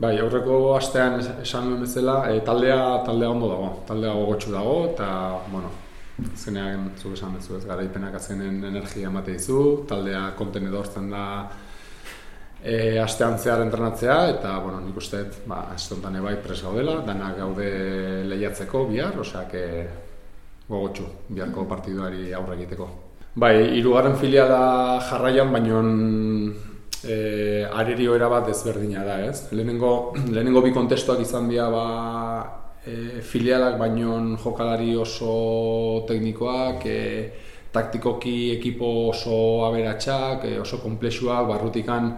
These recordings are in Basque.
Bai, aurreko astean es- esan duen bezala, e, taldea, taldea ondo dago, taldea gogotsu dago, eta, bueno, azkenean zuk esan duzu ez, garaipenak azkenen energia emate dizu, taldea kontenedortzen da e, astean zehar entrenatzea, eta, bueno, nik uste, ba, estontan ebai pres gaudela, danak gaude lehiatzeko bihar, osea, que gogotsu, biharko partiduari aurre egiteko. Bai, hirugarren filiala jarraian, baino e, arerio erabat ezberdina da, ez? Lehenengo, lehenengo bi kontestuak izan dira ba, e, filialak baino jokalari oso teknikoak, e, taktikoki ekipo oso aberatsak, e, oso komplexuak, barrutikan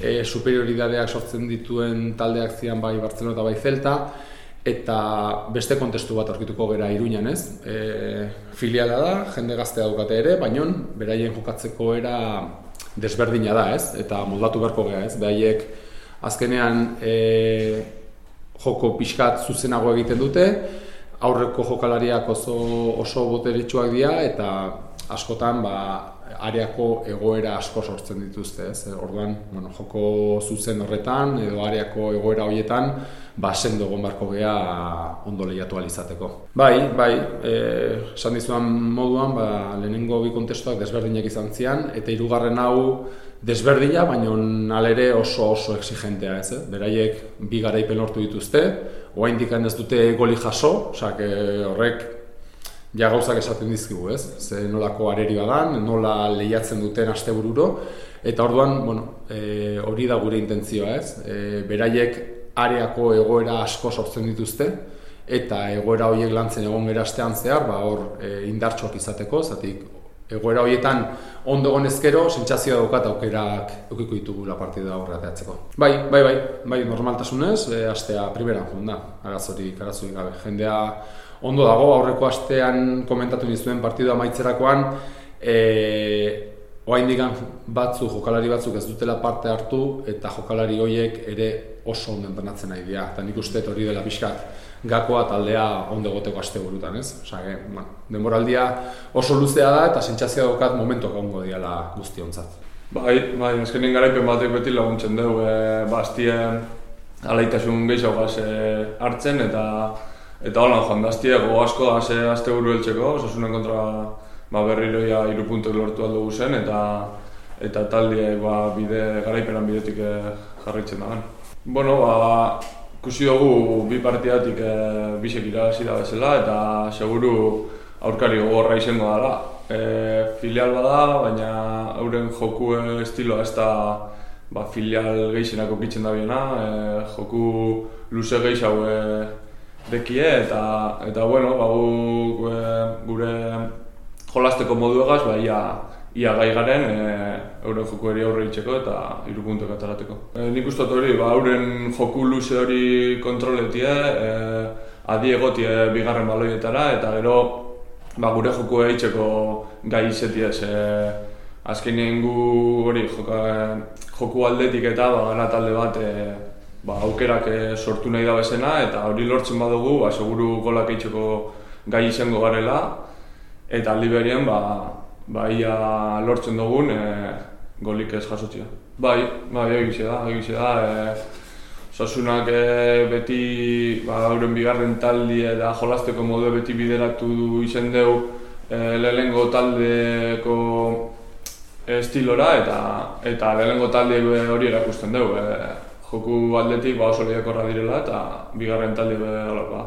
e, superioridadeak sortzen dituen taldeak zian bai Barcelona eta bai Celta, eta beste kontestu bat aurkituko gera Iruñan, ez? E, filiala da, jende gaztea daukate ere, baino beraien jokatzeko era desberdina da, ez? Eta moldatu beharko gea, ez? Beraiek azkenean e, joko pixkat zuzenago egiten dute, aurreko jokalariak oso oso boteretsuak dira eta askotan ba areako egoera asko sortzen dituzte, ez? Orduan, bueno, joko zuzen horretan edo areako egoera horietan ba sendo beharko gea ondo lehiatu izateko. Bai, bai, eh, esan dizuan moduan, ba, lehenengo bi kontestuak desberdinak izan zian eta hirugarren hau desberdina, baina alere oso oso exigentea, ez? Eh? Beraiek bi garaipen lortu dituzte, oraindik ez dute goli jaso, osea horrek ja gauzak esaten dizkigu, ez? Ze nolako arerioa dan, nola lehiatzen duten astebururo eta orduan, bueno, e, hori da gure intentzioa, ez? E, beraiek areako egoera asko sortzen dituzte eta egoera horiek lantzen egon gera astean zehar, ba hor e, indartsuak izateko, zatik egoera horietan ondo gonezkero, sentsazioa daukat aukerak eukiko ditugula partida aurre ateatzeko. Bai, bai, bai, bai, normaltasunez, e, astea primeran joan da, arazorik, arazorik gabe. Jendea ondo dago, aurreko astean komentatu nizuen partidua maitzerakoan, e, Oaindik batzu, jokalari batzuk ez dutela parte hartu eta jokalari horiek ere oso ondo entrenatzen nahi dira. Eta nik uste hori dela pixkat gakoa taldea ondo goteko aste burutan, ez? Osa, e, bueno, denboraldia oso luzea da eta sentsazioa daukat momentuak ongo diala guztiontzat. Bai, bai, azkenin garaipen batek beti laguntzen dugu, e, bastien alaitasun gehiago e, hartzen eta eta holan joan daztie, go asko da ze aste buru heltzeko, osasunen kontra ba, berriro ja iru puntu lortu aldugu zen eta eta talde ba, bide, garaipenan bidetik e, jarraitzen da. Bueno, ba, ikusi dugu bi partidatik e, bisek irabazi da bezala eta seguru aurkari gogorra izango dela. E, filial bada, baina euren joku estiloa ez da ba, filial gehienak okitzen da biena, e, joku luze gehiago e, dekie eta, eta bueno, ba, gu, gure jolasteko moduegaz, ba, ia, ia gai garen e, euren joku eri aurre itxeko eta hiru puntuak atarateko. E, nik uste hori, ba, euren joku luze hori kontroletie, e, adi egotie bigarren baloietara eta gero ba, gure joku eitzeko gai izetie ez. E, azkenean gu hori joka, joku aldetik eta ba, gana talde bat e, ba, aukerak sortu nahi da bezena eta hori lortzen badugu, ba, seguru golak eitzeko gai izango garela eta aldi berien ba, ba ia lortzen dugun e, golik ez jasotzia. Bai, bai, egize da, egize da. E, Sasunak e, beti ba, euren bigarren taldi eta jolasteko modu beti bideratu du izen deu e, lehenengo taldeko estilora eta eta lehenengo talde hori erakusten dugu. E, joku aldetik ba, oso lehiakorra direla eta bigarren talde hori